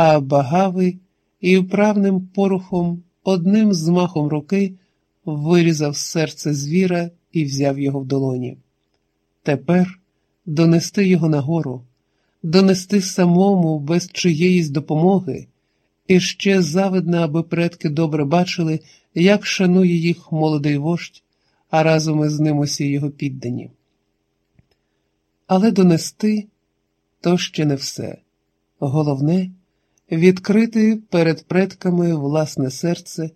а багавий і вправним порухом, одним змахом руки вирізав серце звіра і взяв його в долоні. Тепер донести його нагору, донести самому без чиєїсь допомоги, і ще завидно, аби предки добре бачили, як шанує їх молодий вождь, а разом із ним усі його піддані. Але донести то ще не все. Головне відкрити перед предками власне серце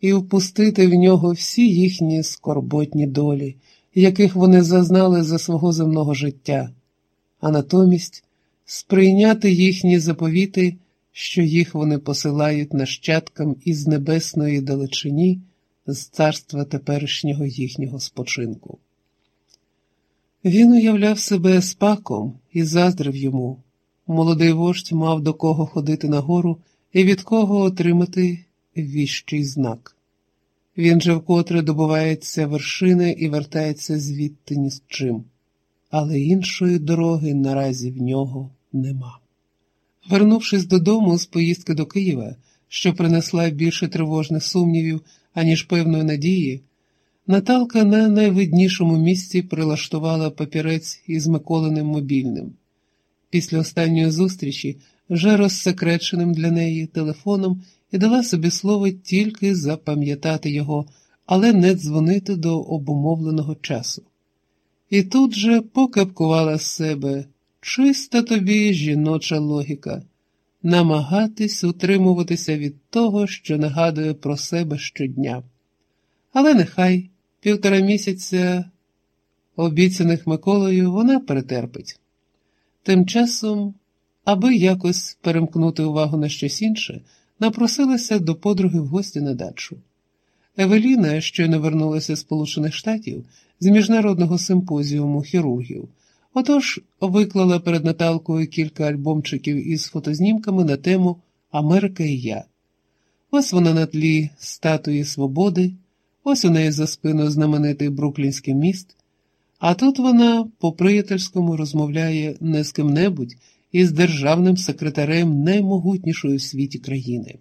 і впустити в нього всі їхні скорботні долі, яких вони зазнали за свого земного життя, а натомість сприйняти їхні заповіти, що їх вони посилають нащадкам із небесної далечині з царства теперішнього їхнього спочинку. Він уявляв себе спаком і заздрив йому. Молодий вождь мав до кого ходити нагору і від кого отримати віщий знак. Він же вкотре добувається вершини і вертається звідти ні з чим, але іншої дороги наразі в нього нема. Вернувшись додому з поїздки до Києва, що принесла більше тривожних сумнівів, аніж певної надії, Наталка на найвиднішому місці прилаштувала папірець із Миколиним мобільним. Після останньої зустрічі, вже розсекреченим для неї телефоном, і дала собі слово тільки запам'ятати його, але не дзвонити до обумовленого часу. І тут же покапкувала з себе чиста тобі жіноча логіка, намагатись утримуватися від того, що нагадує про себе щодня. Але нехай півтора місяця обіцяних Миколою вона перетерпить. Тим часом, аби якось перемкнути увагу на щось інше, напросилася до подруги в гості на дачу. Евеліна, щойно вернулася з Сполучених Штатів з міжнародного симпозіуму хірургів, отож виклала перед Наталкою кілька альбомчиків із фотознімками на тему Америка і я. Ось вона на тлі статуї Свободи, ось у неї за спиною знаменитий Бруклінський міст, а тут вона по-приятельському розмовляє не з ким-небудь із державним секретарем наймогутнішої в світі країни,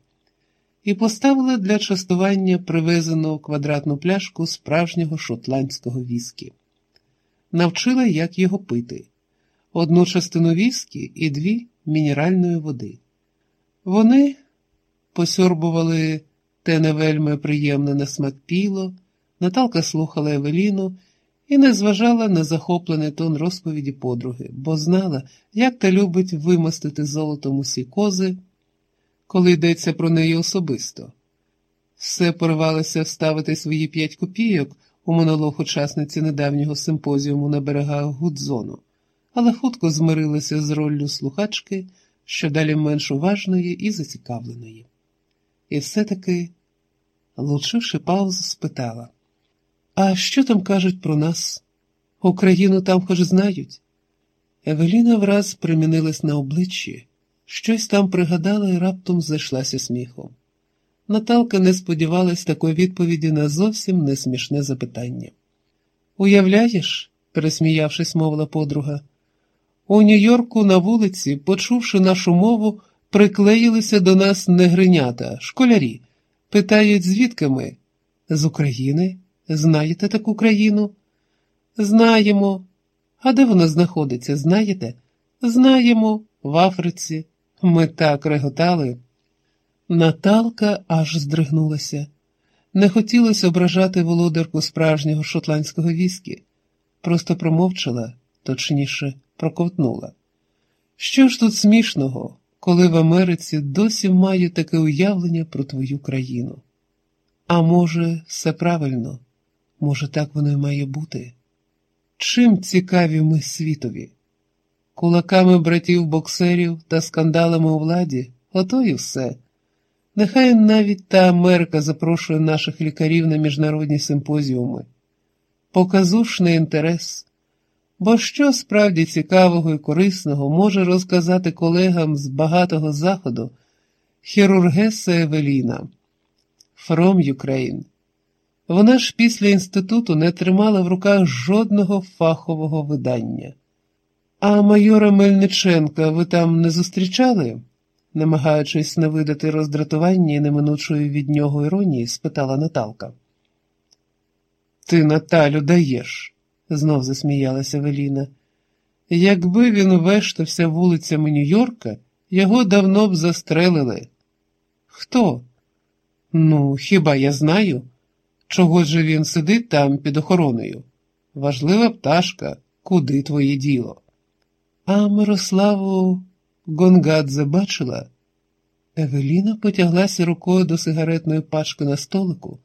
і поставила для частування привезену квадратну пляшку справжнього шотландського віскі. Навчила, як його пити, одну частину віскі і дві мінеральної води. Вони посьорбували те не вельми приємне на смак піло, Наталка слухала Евеліну і не зважала на захоплений тон розповіді подруги, бо знала, як та любить вимостити золотом усі кози, коли йдеться про неї особисто. Все поривалося вставити свої п'ять копійок у монолог учасниці недавнього симпозіуму на берегах Гудзону, але хутко змирилася з роллю слухачки, що далі менш уважної і зацікавленої. І все-таки, лучивши паузу, спитала. А що там кажуть про нас? Україну там хоч знають? Евеліна враз примінилась на обличчі, щось там пригадала і раптом зайшлася сміхом. Наталка не сподівалась такої відповіді на зовсім несмішне запитання. Уявляєш, пересміявшись, мовила подруга, у Нью-Йорку на вулиці, почувши нашу мову, приклеїлися до нас негринята, школярі, питають, звідки ми? З України? Знаєте таку країну? Знаємо. А де вона знаходиться, знаєте? Знаємо, в Африці. Ми так реготали. Наталка аж здригнулася. Не хотілося ображати володарку справжнього шотландського віскі, просто промовчала, точніше, проковтнула. Що ж тут смішного, коли в Америці досі маю таке уявлення про твою країну? А може, все правильно? Може, так воно й має бути? Чим цікаві ми світові? Кулаками братів боксерів та скандалами у владі, ото і все. Нехай навіть та Америка запрошує наших лікарів на міжнародні симпозіуми. Показушний інтерес. Бо що справді цікавого і корисного може розказати колегам з багатого заходу хірургеса Евеліна From Ukraine. Вона ж після інституту не тримала в руках жодного фахового видання. А майора Мельниченка ви там не зустрічали? намагаючись не видати роздратування і неминучої від нього іронії, спитала Наталка. Ти Наталю даєш, знов засміялася Веліна. Якби він вештався вулицями Нью-Йорка, його давно б застрелили. Хто? Ну, хіба я знаю? Чого же він сидить там під охороною? Важлива пташка, куди твоє діло? А Мирославу Гонгадзе бачила? Евеліна потяглася рукою до сигаретної пачки на столику